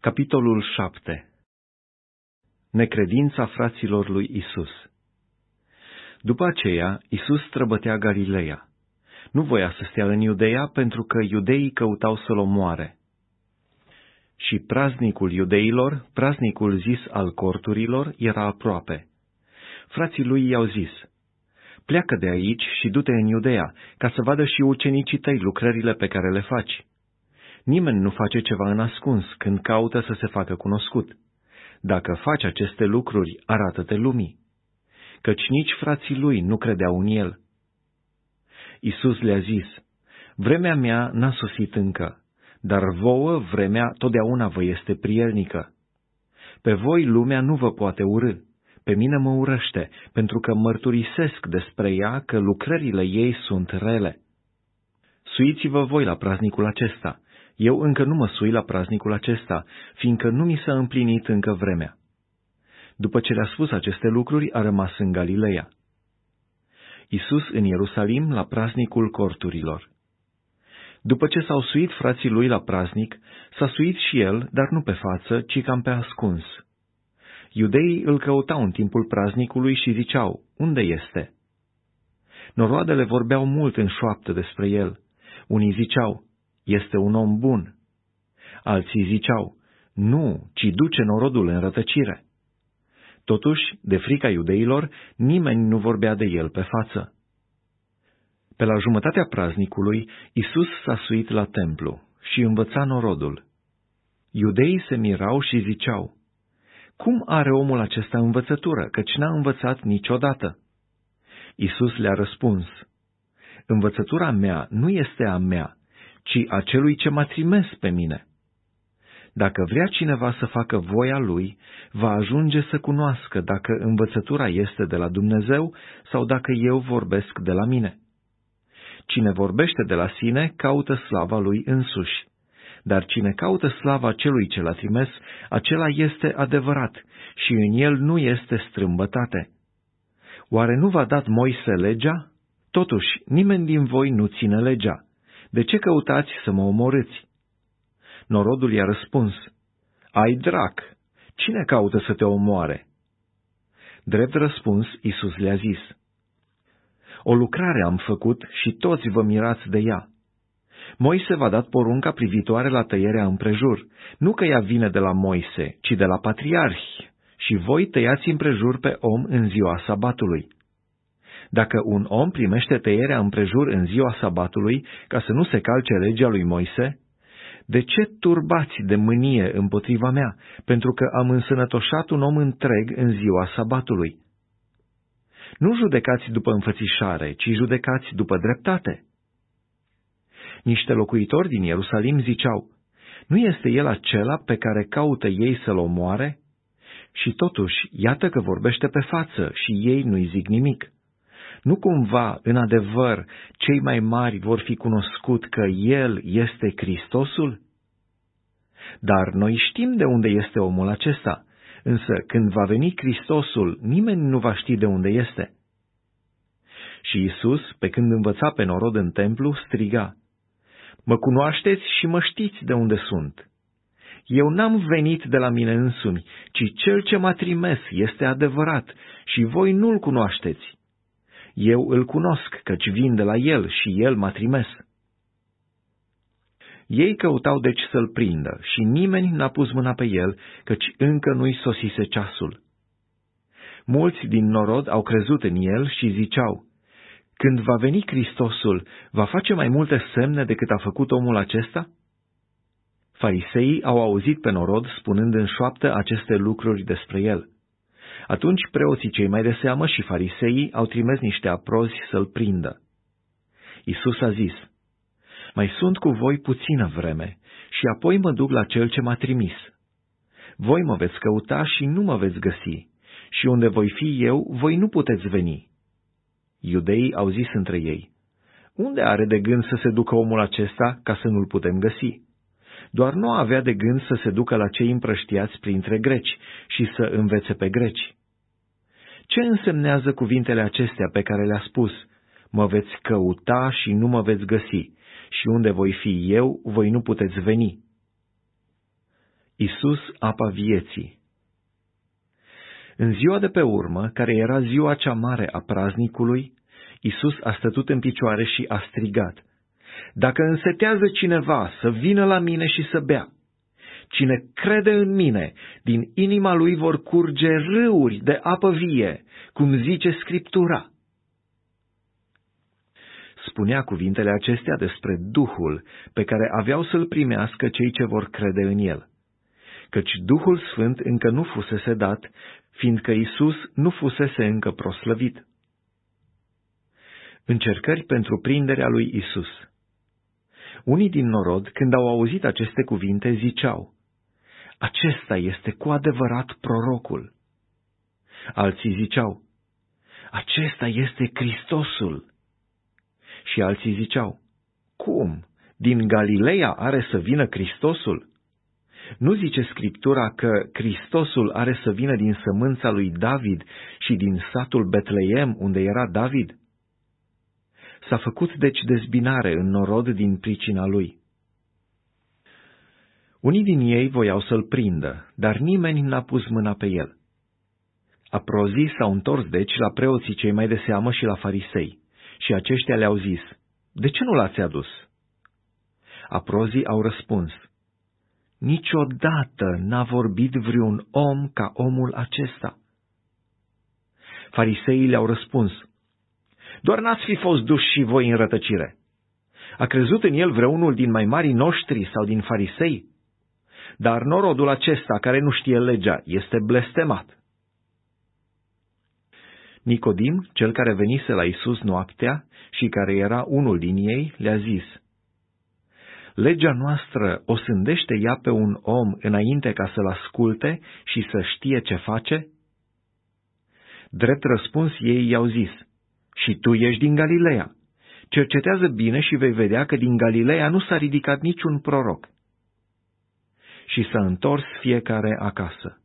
Capitolul 7 Necredința fraților lui Isus După aceea, Isus străbătea Galileea. Nu voia să stea în Iudeea pentru că iudeii căutau să-l omoare. Și praznicul iudeilor, praznicul zis al corturilor, era aproape. Frații lui i-au zis, Pleacă de aici și du-te în Iudeea, ca să vadă și ucenicii tăi lucrările pe care le faci Nimeni nu face ceva în ascuns când caută să se facă cunoscut. Dacă faci aceste lucruri, arată-te lumii. Căci nici frații lui nu credeau în el. Isus le-a zis, Vremea mea n-a sosit încă, dar vouă vremea totdeauna vă este prielnică. Pe voi lumea nu vă poate urâ, pe mine mă urăște, pentru că mărturisesc despre ea că lucrările ei sunt rele. Suiți-vă voi la praznicul acesta, eu încă nu mă sui la praznicul acesta, fiindcă nu mi s-a împlinit încă vremea. După ce le-a spus aceste lucruri, a rămas în Galileea. Isus în Ierusalim la praznicul corturilor. După ce s-au suit frații lui la praznic, s-a suit și el, dar nu pe față, ci cam pe ascuns. Iudeii îl căutau în timpul praznicului și ziceau, unde este? Noroadele vorbeau mult în șoaptă despre el. Unii ziceau, este un om bun. Alții ziceau, nu, ci duce norodul în rătăcire. Totuși, de frica iudeilor, nimeni nu vorbea de el pe față. Pe la jumătatea praznicului, Isus s-a suit la templu și învăța norodul. Iudeii se mirau și ziceau, Cum are omul acesta învățătură, căci n-a învățat niciodată? Isus le-a răspuns, Învățătura mea nu este a mea, ci a celui ce m-a trimis pe mine. Dacă vrea cineva să facă voia lui, va ajunge să cunoască dacă învățătura este de la Dumnezeu sau dacă eu vorbesc de la mine. Cine vorbește de la sine, caută slava lui însuși. Dar cine caută slava celui ce l-a trimis, acela este adevărat și în el nu este strâmbătate. Oare nu v-a dat Moise legea? Totuși, nimeni din voi nu ține legea. De ce căutați să mă omorâți? Norodul i-a răspuns, Ai drac, cine caută să te omoare? Drept răspuns, Isus le-a zis, O lucrare am făcut și toți vă mirați de ea. Moise v-a dat porunca privitoare la tăierea împrejur, nu că ea vine de la Moise, ci de la patriarhi, și voi tăiați împrejur pe om în ziua sabatului. Dacă un om primește tăierea împrejur în ziua sabatului, ca să nu se calce legea lui Moise, de ce turbați de mânie împotriva mea, pentru că am însănătoșat un om întreg în ziua sabatului? Nu judecați după înfățișare, ci judecați după dreptate. Niște locuitori din Ierusalim ziceau, nu este el acela pe care caută ei să-l omoare? Și totuși, iată că vorbește pe față și ei nu-i zic nimic. Nu cumva, în adevăr, cei mai mari vor fi cunoscut că El este Hristosul? Dar noi știm de unde este omul acesta, însă când va veni Hristosul, nimeni nu va ști de unde este. Și Isus, pe când învăța pe norod în templu, striga, Mă cunoașteți și mă știți de unde sunt. Eu n-am venit de la mine însumi, ci cel ce m-a trimis este adevărat și voi nu-l cunoașteți. Eu îl cunosc, căci vin de la el și el m-a trimis. Ei căutau deci să-l prindă și nimeni n-a pus mâna pe el, căci încă nu-i sosise ceasul. Mulți din norod au crezut în el și ziceau, Când va veni Hristosul, va face mai multe semne decât a făcut omul acesta? Fariseii au auzit pe norod spunând în șoaptă aceste lucruri despre el. Atunci preoții cei mai de seamă și fariseii au trimis niște aprozi să-l prindă. Isus a zis, Mai sunt cu voi puțină vreme și apoi mă duc la cel ce m-a trimis. Voi mă veți căuta și nu mă veți găsi, și unde voi fi eu, voi nu puteți veni. Iudeii au zis între ei, Unde are de gând să se ducă omul acesta ca să nu-l putem găsi? Doar nu avea de gând să se ducă la cei împrăștiați printre greci și să învețe pe greci. Ce însemnează cuvintele acestea pe care le-a spus? Mă veți căuta și nu mă veți găsi, și unde voi fi eu, voi nu puteți veni. Isus, apa vieții În ziua de pe urmă, care era ziua cea mare a praznicului, Isus a stătut în picioare și a strigat, Dacă însetează cineva să vină la mine și să bea, cine crede în mine, din inima lui vor curge râuri de apă vie, cum zice Scriptura spunea cuvintele acestea despre Duhul pe care aveau să-l primească cei ce vor crede în el. Căci Duhul Sfânt încă nu fusese dat, fiindcă Isus nu fusese încă proslăvit. Încercări pentru prinderea lui Isus Unii din norod, când au auzit aceste cuvinte, ziceau, Acesta este cu adevărat prorocul. Alții ziceau, Acesta este Hristosul și alții ziceau, Cum? Din Galileea are să vină Hristosul? Nu zice Scriptura că Hristosul are să vină din sămânța lui David și din satul Betleem unde era David? S-a făcut deci dezbinare în norod din pricina lui. Unii din ei voiau să-l prindă, dar nimeni n-a pus mâna pe el. Aprozii s-au întors deci la preoții cei mai de seamă și la farisei. Și aceștia le-au zis, De ce nu l-ați adus? Aprozii au răspuns, Niciodată n-a vorbit vreun om ca omul acesta. Fariseii le-au răspuns, Doar n-ați fi fost duși și voi în rătăcire. A crezut în el vreunul din mai marii noștri sau din farisei? Dar norodul acesta, care nu știe legea, este blestemat. Nicodim, cel care venise la Isus noaptea și care era unul din ei, le-a zis, Legea noastră o sândește ea pe un om înainte ca să-l asculte și să știe ce face? Drept răspuns ei i-au zis, Și tu ești din Galileea. Cercetează bine și vei vedea că din Galileea nu s-a ridicat niciun proroc. Și s-a întors fiecare acasă.